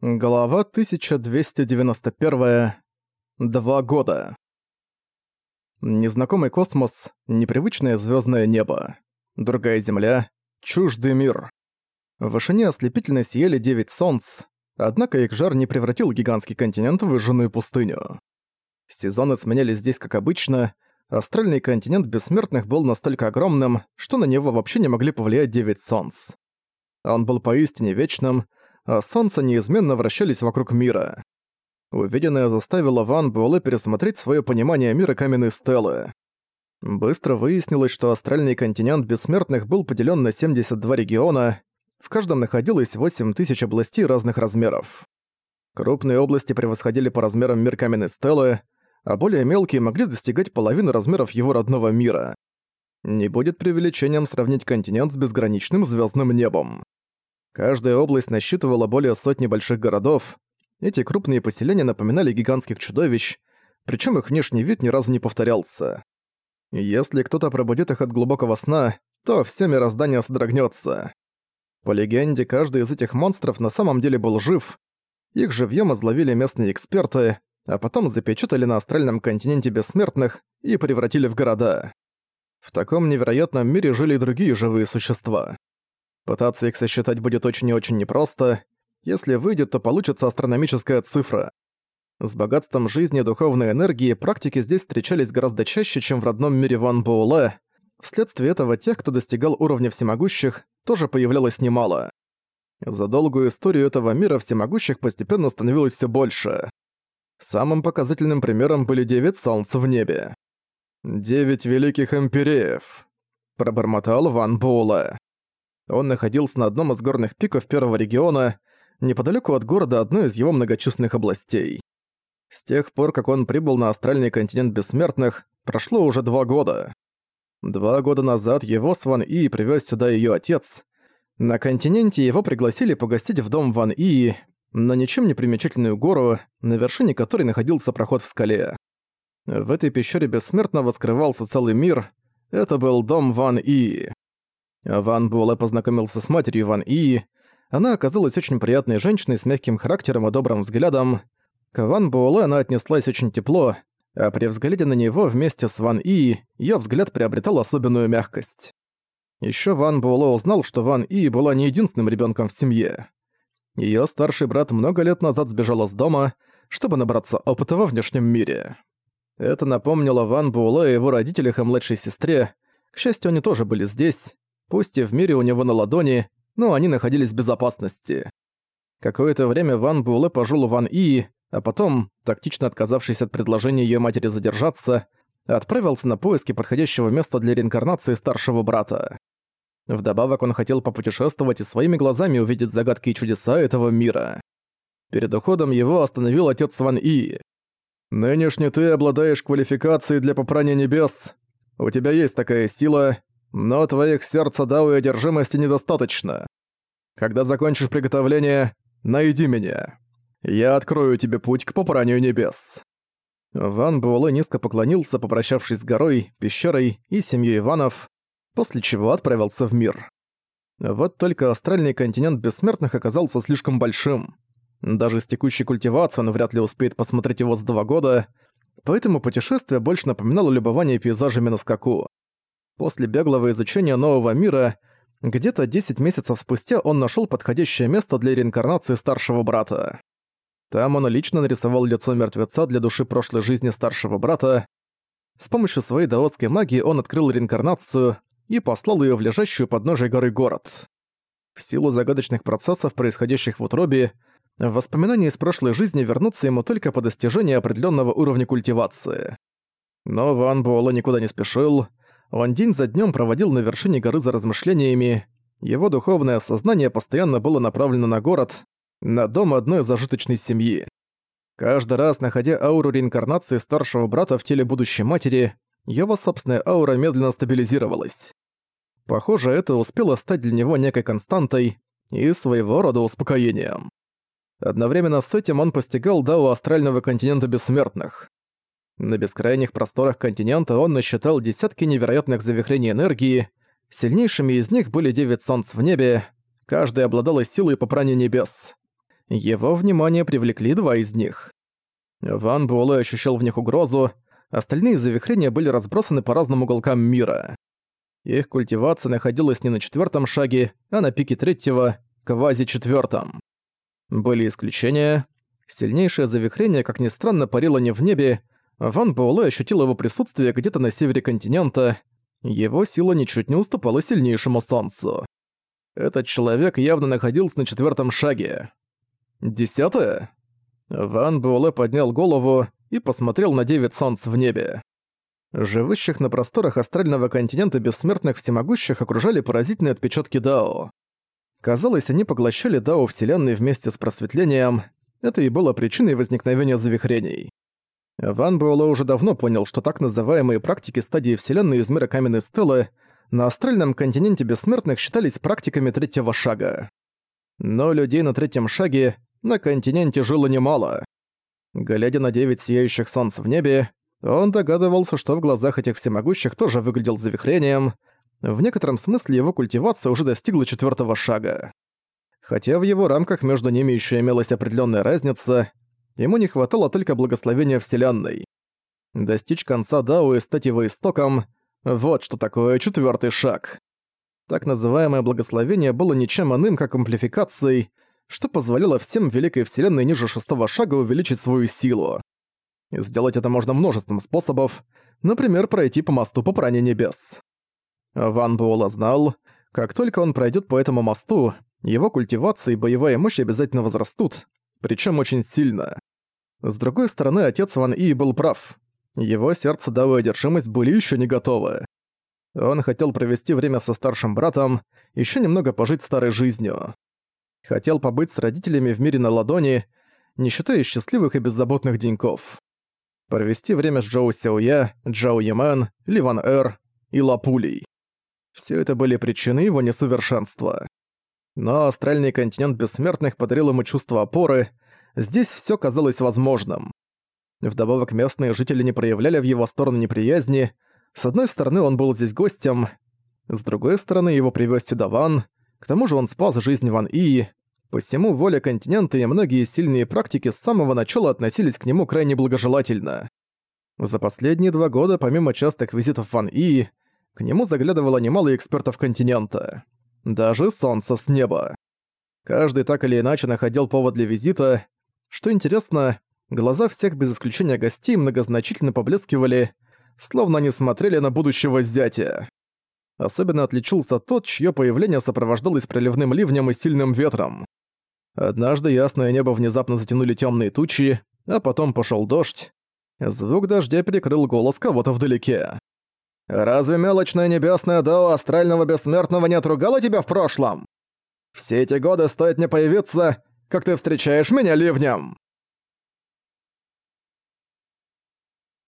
Глава 1291. Два года. Незнакомый космос, непривычное звездное небо. Другая Земля, чуждый мир. В вышине ослепительно сияли девять солнц, однако их жар не превратил гигантский континент в выжженную пустыню. Сезоны сменялись здесь как обычно, астральный континент бессмертных был настолько огромным, что на него вообще не могли повлиять девять солнц. Он был поистине вечным, а солнца неизменно вращались вокруг мира. Увиденное заставило Ван Буэлэ пересмотреть свое понимание мира каменной стелы. Быстро выяснилось, что астральный континент бессмертных был поделен на 72 региона, в каждом находилось 8 тысяч областей разных размеров. Крупные области превосходили по размерам мир каменной стелы, а более мелкие могли достигать половины размеров его родного мира. Не будет преувеличением сравнить континент с безграничным звездным небом. Каждая область насчитывала более сотни больших городов. Эти крупные поселения напоминали гигантских чудовищ, причем их внешний вид ни разу не повторялся. Если кто-то пробудит их от глубокого сна, то все мироздание содрогнется. По легенде, каждый из этих монстров на самом деле был жив. Их живьем изловили местные эксперты, а потом запечатали на астральном континенте бессмертных и превратили в города. В таком невероятном мире жили и другие живые существа. Пытаться их сосчитать будет очень и очень непросто. Если выйдет, то получится астрономическая цифра. С богатством жизни и духовной энергии практики здесь встречались гораздо чаще, чем в родном мире Ван Буэлэ. Вследствие этого тех, кто достигал уровня всемогущих, тоже появлялось немало. За долгую историю этого мира всемогущих постепенно становилось все больше. Самым показательным примером были девять солнц в небе. «Девять великих империев», — пробормотал Ван Буэлэ. Он находился на одном из горных пиков первого региона, неподалеку от города одной из его многочисленных областей. С тех пор, как он прибыл на астральный континент бессмертных, прошло уже два года. Два года назад его с Ван И привез сюда ее отец. На континенте его пригласили погостить в дом Ван И, на ничем не примечательную гору, на вершине которой находился проход в скале. В этой пещере бессмертного скрывался целый мир. Это был дом Ван И. Ван Буэлэ познакомился с матерью Ван И. Она оказалась очень приятной женщиной с мягким характером и добрым взглядом. К Ван Буэлэ она отнеслась очень тепло, а при взгляде на него вместе с Ван И, её взгляд приобретал особенную мягкость. Ещё Ван Буэлэ узнал, что Ван И была не единственным ребёнком в семье. Её старший брат много лет назад сбежал из дома, чтобы набраться опыта во внешнем мире. Это напомнило Ван Буэлэ его родителях и младшей сестре. К счастью, они тоже были здесь. Пусть и в мире у него на ладони, но они находились в безопасности. Какое-то время Ван Буэлэ пожил Ван И, а потом, тактично отказавшись от предложения ее матери задержаться, отправился на поиски подходящего места для реинкарнации старшего брата. Вдобавок он хотел попутешествовать и своими глазами увидеть загадки и чудеса этого мира. Перед уходом его остановил отец Ван И. «Нынешний ты обладаешь квалификацией для попрания небес. У тебя есть такая сила, но твоих сердца Дао и одержимости недостаточно. Когда закончишь приготовление, найди меня. Я открою тебе путь к попранию небес». Ван Буэлэ низко поклонился, попрощавшись с горой, пещерой и семьей Иванов, после чего отправился в мир. Вот только астральный континент бессмертных оказался слишком большим. Даже с текущей культивацией он вряд ли успеет посмотреть его за два года, поэтому путешествие больше напоминало любование пейзажами на скаку. После беглого изучения нового мира, где-то 10 месяцев спустя он нашел подходящее место для реинкарнации старшего брата. Там он лично нарисовал лицо мертвеца для души прошлой жизни старшего брата. С помощью своей даотской магии он открыл реинкарнацию и послал ее в лежащую подножие горы город. В силу загадочных процессов, происходящих в утробе, воспоминания из прошлой жизни вернутся ему только по достижении определенного уровня культивации. Но Ван Буэлэ никуда не спешил. Он день за днем проводил на вершине горы за размышлениями. Его духовное сознание постоянно было направлено на город, на дом одной зажиточной семьи. Каждый раз, находя ауру реинкарнации старшего брата в теле будущей матери, его собственная аура медленно стабилизировалась. Похоже, это успело стать для него некой константой и своего рода успокоением. Одновременно с этим он постигал дао астрального континента бессмертных. На бескрайних просторах континента он насчитал десятки невероятных завихрений энергии, сильнейшими из них были девять солнц в небе, каждая обладала силой попрания небес. Его внимание привлекли два из них. Ван Буэлэ ощущал в них угрозу, остальные завихрения были разбросаны по разным уголкам мира. Их культивация находилась не на четвертом шаге, а на пике третьего, квази-четвертом. Были исключения. Сильнейшее завихрение, как ни странно, парило не в небе, Ван Буэлэ ощутил его присутствие где-то на севере континента, его сила ничуть не уступала сильнейшему солнцу. Этот человек явно находился на четвертом шаге. Десятое? Ван Буэлэ поднял голову и посмотрел на девять солнц в небе. Живущих на просторах астрального континента бессмертных всемогущих окружали поразительные отпечатки Дао. Казалось, они поглощали Дао Вселенной вместе с просветлением. Это и было причиной возникновения завихрений. Ван Буэлэ уже давно понял, что так называемые практики стадии Вселенной из мира каменной стелы на астральном континенте бессмертных считались практиками третьего шага. Но людей на третьем шаге на континенте жило немало. Глядя на девять сияющих солнц в небе, он догадывался, что в глазах этих всемогущих тоже выглядел завихрением. В некотором смысле его культивация уже достигла четвертого шага. Хотя в его рамках между ними еще имелась определенная разница, ему не хватало только благословения Вселенной. Достичь конца Дао и стать его истоком — вот что такое четвертый шаг. Так называемое благословение было ничем иным, как амплификацией, что позволяло всем Великой Вселенной ниже шестого шага увеличить свою силу. Сделать это можно множеством способов, например, пройти по мосту по пране небес. Ван Буэлла знал, как только он пройдет по этому мосту, его культивация и боевая мощь обязательно возрастут, причем очень сильно. С другой стороны, отец Ван И был прав. Его сердце Дао и одержимость были еще не готовы. Он хотел провести время со старшим братом, еще немного пожить старой жизнью. Хотел побыть с родителями в мире на ладони, не считая счастливых и беззаботных деньков. Провести время с Джоу Сяоя, Джао Ямен, Ливан Эр и Лапулей. Все это были причины его несовершенства. Но астральный континент бессмертных подарил ему чувство опоры, здесь все казалось возможным. Вдобавок местные жители не проявляли в его сторону неприязни, с одной стороны он был здесь гостем, с другой стороны его привез сюда Ван, к тому же он спас жизнь Ван И, посему воля континента и многие сильные практики с самого начала относились к нему крайне благожелательно. За последние два года, помимо частых визитов Ван И, к нему заглядывало немало экспертов континента. Даже солнце с неба. Каждый так или иначе находил повод для визита. Что интересно, глаза всех без исключения гостей многозначительно поблескивали, словно они смотрели на будущего зятя. Особенно отличился тот, чье появление сопровождалось проливным ливнем и сильным ветром. Однажды ясное небо внезапно затянули темные тучи, а потом пошел дождь. Звук дождя перекрыл голос кого-то вдалеке. Разве мелочное небесное дао астрального бессмертного не отругало тебя в прошлом? Все эти годы стоит мне появиться, как ты встречаешь меня ливнем!»